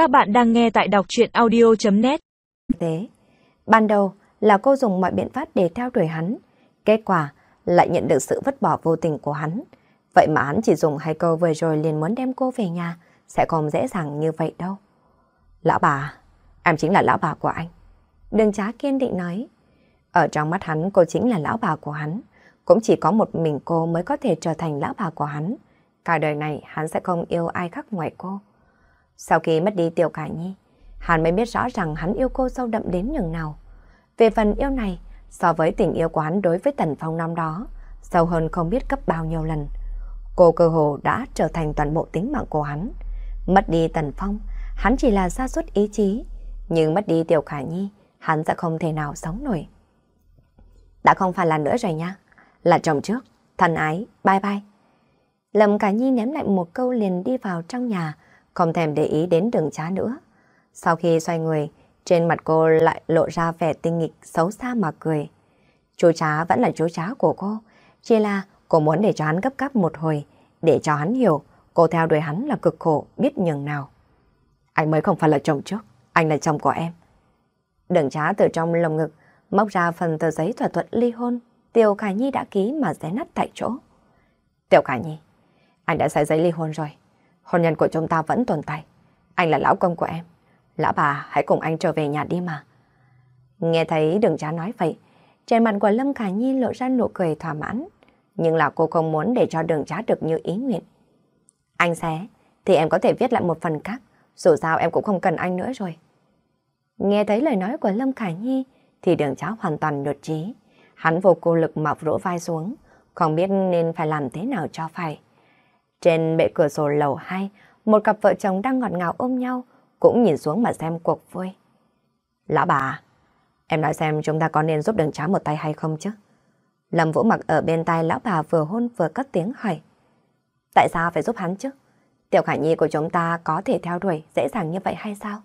Các bạn đang nghe tại đọc chuyện audio.net Thế, ban đầu là cô dùng mọi biện pháp để theo đuổi hắn. Kết quả lại nhận được sự vứt bỏ vô tình của hắn. Vậy mà hắn chỉ dùng hai câu vừa rồi liền muốn đem cô về nhà, sẽ không dễ dàng như vậy đâu. Lão bà, em chính là lão bà của anh. Đường trá kiên định nói. Ở trong mắt hắn cô chính là lão bà của hắn. Cũng chỉ có một mình cô mới có thể trở thành lão bà của hắn. Cả đời này hắn sẽ không yêu ai khác ngoài cô. Sau khi mất đi Tiểu Cả Nhi, hắn mới biết rõ rằng hắn yêu cô sâu đậm đến nhường nào. Về phần yêu này, so với tình yêu của hắn đối với Tần Phong năm đó, sâu hơn không biết cấp bao nhiêu lần. Cô cơ hồ đã trở thành toàn bộ tính mạng của hắn. Mất đi Tần Phong, hắn chỉ là xa suốt ý chí, nhưng mất đi Tiểu Khả Nhi, hắn sẽ không thể nào sống nổi. Đã không phải là nữa rồi nha, là chồng trước, thân ái, bye bye. Lâm Khả Nhi ném lại một câu liền đi vào trong nhà, không thèm để ý đến đường trá nữa. Sau khi xoay người, trên mặt cô lại lộ ra vẻ tinh nghịch xấu xa mà cười. Chú chá vẫn là chú chá của cô, chỉ là cô muốn để cho hắn gấp gáp một hồi, để cho hắn hiểu cô theo đuổi hắn là cực khổ biết nhường nào. Anh mới không phải là chồng trước, anh là chồng của em. Đường trá từ trong lồng ngực móc ra phần tờ giấy thỏa thuận ly hôn Tiểu Khả Nhi đã ký mà xé nát tại chỗ. Tiểu Khả Nhi, anh đã xé giấy ly hôn rồi. Hôn nhân của chúng ta vẫn tồn tại. Anh là lão công của em. Lão bà, hãy cùng anh trở về nhà đi mà. Nghe thấy đường cha nói vậy, trên mặt của Lâm Khả Nhi lộ ra nụ cười thỏa mãn. Nhưng là cô không muốn để cho đường trá được như ý nguyện. Anh xé, thì em có thể viết lại một phần khác. Dù sao em cũng không cần anh nữa rồi. Nghe thấy lời nói của Lâm Khả Nhi, thì đường trá hoàn toàn nhột trí. Hắn vô cô lực mọc rũ vai xuống, không biết nên phải làm thế nào cho phải. Trên bệ cửa sổ lầu 2, một cặp vợ chồng đang ngọt ngào ôm nhau, cũng nhìn xuống mà xem cuộc vui. Lão bà, em nói xem chúng ta có nên giúp đường trá một tay hay không chứ? Lâm Vũ mặc ở bên tay lão bà vừa hôn vừa cất tiếng hỏi. Tại sao phải giúp hắn chứ? Tiểu Khả Nhi của chúng ta có thể theo đuổi dễ dàng như vậy hay sao?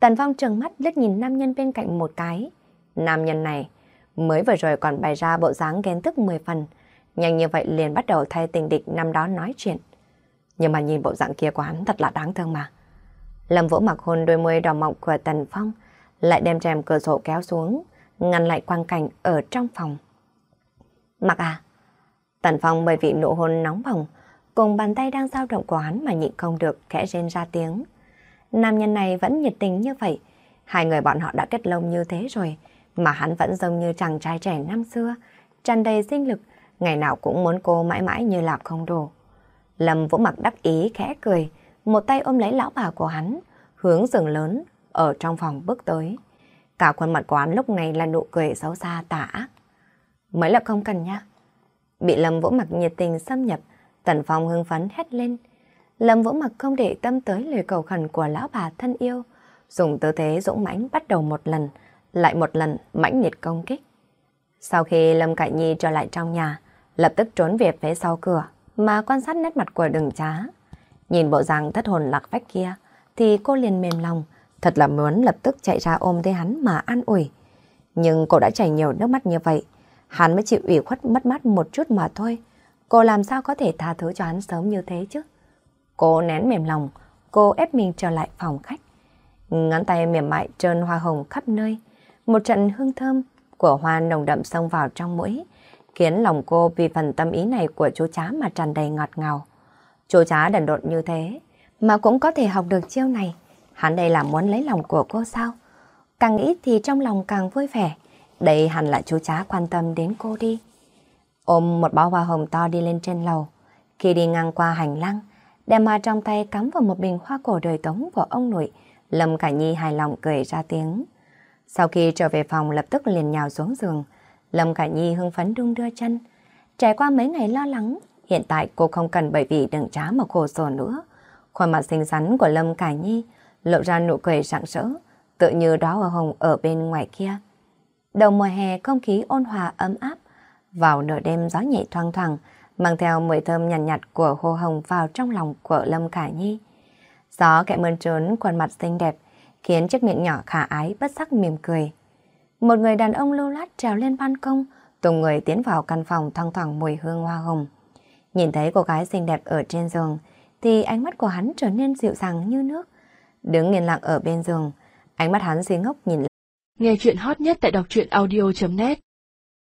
Tần Phong trừng mắt liếc nhìn nam nhân bên cạnh một cái. Nam nhân này mới vừa rồi còn bày ra bộ dáng ghen tức 10 phần, nhanh như vậy liền bắt đầu thay tình địch năm đó nói chuyện. Nhưng mà nhìn bộ dạng kia của hắn thật là đáng thương mà. Lâm Vũ mặc hôn đôi môi đỏ mọng của Tần Phong, lại đem rèm cửa sổ kéo xuống, ngăn lại quang cảnh ở trong phòng. Mặc à? Tần Phong bởi vì nụ hôn nóng bỏng, cùng bàn tay đang dao động của hắn mà nhịn không được khẽ rên ra tiếng. Nam nhân này vẫn nhiệt tình như vậy, hai người bọn họ đã kết lông như thế rồi, mà hắn vẫn giống như chàng trai trẻ năm xưa, tràn đầy sinh lực, ngày nào cũng muốn cô mãi mãi như lạp không đủ. Lâm Vũ mặc đắc ý khẽ cười, một tay ôm lấy lão bà của hắn, hướng giường lớn ở trong phòng bước tới. Cả khuôn mặt của hắn lúc này là nụ cười xấu xa tả ác. Mới là không cần nha. Bị Lâm Vũ mặc nhiệt tình xâm nhập, Tần Phong hưng phấn hét lên. Lâm Vũ mặc không để tâm tới lời cầu khẩn của lão bà thân yêu, dùng tư thế dũng mãnh bắt đầu một lần, lại một lần mãnh liệt công kích. Sau khi Lâm Cải Nhi trở lại trong nhà, lập tức trốn về phía sau cửa mà quan sát nét mặt của đường trá. Nhìn bộ dạng thất hồn lạc phách kia thì cô liền mềm lòng, thật là muốn lập tức chạy ra ôm thấy hắn mà an ủi. Nhưng cô đã chảy nhiều nước mắt như vậy, hắn mới chịu ủy khuất mất mát một chút mà thôi. Cô làm sao có thể tha thứ cho hắn sớm như thế chứ? Cô nén mềm lòng, cô ép mình trở lại phòng khách. Ngón tay mềm mại trơn hoa hồng khắp nơi. Một trận hương thơm của hoa nồng đậm xông vào trong mũi, khiến lòng cô vì phần tâm ý này của chú chá mà tràn đầy ngọt ngào. Chú chá đần độn như thế, mà cũng có thể học được chiêu này. Hắn đây là muốn lấy lòng của cô sao? Càng nghĩ thì trong lòng càng vui vẻ. Đây hẳn là chú chá quan tâm đến cô đi. Ôm một bó hoa hồng to đi lên trên lầu. Khi đi ngang qua hành lang, đem hoa trong tay cắm vào một bình hoa cổ đời tống của ông nội. Lâm Cả Nhi hài lòng cười ra tiếng. Sau khi trở về phòng lập tức liền nhào xuống giường, Lâm Cả Nhi hưng phấn đung đưa chân. Trải qua mấy ngày lo lắng, hiện tại cô không cần bởi vì đừng trá mà khổ sở nữa. Khuôn mặt xinh xắn của Lâm Cả Nhi lộ ra nụ cười rạng rỡ, tự như đó hoa hồng ở bên ngoài kia. Đầu mùa hè không khí ôn hòa ấm áp, vào nửa đêm gió nhẹ thoang thoảng, mang theo mùi thơm nhàn nhạt, nhạt của hồ hồng vào trong lòng của Lâm Cả Nhi. Gió kẹ mơn trốn khuôn mặt xinh đẹp, khiến chiếc miệng nhỏ khả ái bất sắc mỉm cười. Một người đàn ông lưu lát trèo lên ban công, tùng người tiến vào căn phòng thoang thoảng mùi hương hoa hồng. Nhìn thấy cô gái xinh đẹp ở trên giường, thì ánh mắt của hắn trở nên dịu dàng như nước. đứng yên lặng ở bên giường. Ánh mắt hắn xí ngốc nhìn. Nghe chuyện hot nhất tại đọc truyện audio.net